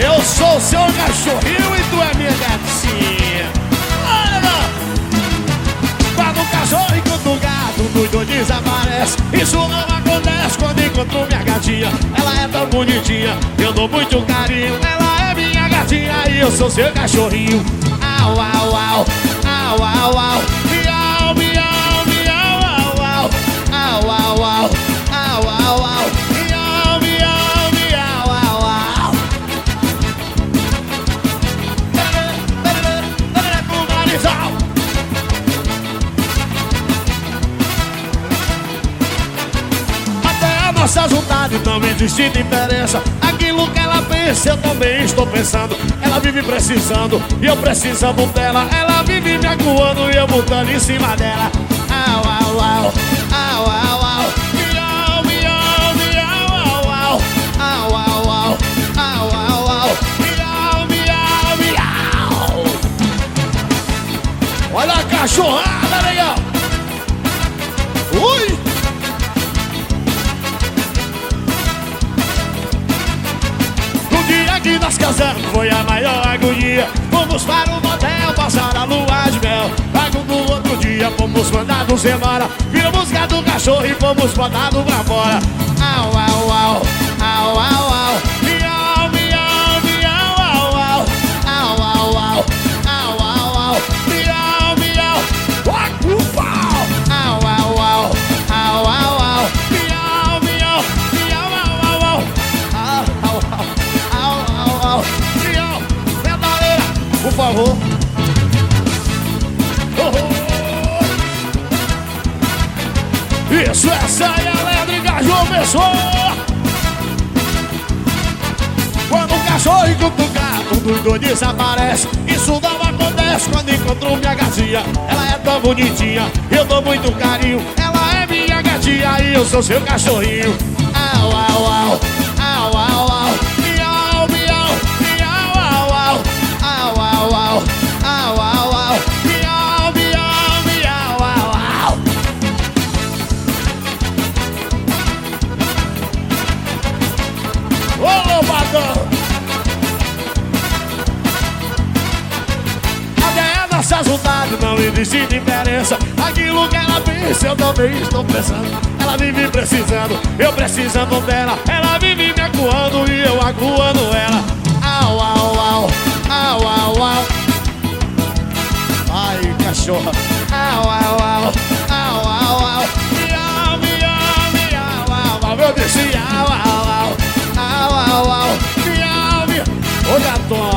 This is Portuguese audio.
Eu sou seu cachorrinho e tu é minha gatinha. Olha, Quando o cachorro encontra o gato, doido desaparece. Isso não acontece quando encontro minha gatinha. Ela é tão bonitinha, eu dou muito carinho. Ela é minha gatinha e eu sou seu cachorrinho. Au, au, au, au, au, au. Até a nossa vontade não existe diferença Aquilo que ela pensa eu também estou pensando. Ela vive precisando e eu precisando dela. Ela vive me acuando e eu botando em cima dela. Au, au, au, au, au, au. Miau, miau, miau, au, au. Au, au, au, au, au, au. Miau, miau, miau. Olha a cachorrada, legal. Ui! Foi a maior agonia. Fomos para o motel passar a lua de mel. Logo no outro dia fomos mandados embora. Viramos gato cachorro e fomos botados pra fora. Au, au, au, au, au, Isso, essa é a elétrica João Pessoa. Quando o cachorro encontra o gato, o doido desaparece. Isso não acontece quando encontro minha gatinha. Ela é tão bonitinha, eu dou muito carinho. Ela é minha gatinha e eu sou seu cachorrinho. Au, au, au, existe resultado, não existe diferença. Aquilo que ela pensa, eu também estou pensando. Ela vive precisando, eu precisando dela. Ela vive me acuando e eu acuando ela. Au, au, au, au, au, au. Ai, cachorra. Au, au, au, au, au, au. Miau, miau, miau, au, au. Meu bichinho, au, au, au. Au, au, au, miau, miau. Ô, gatão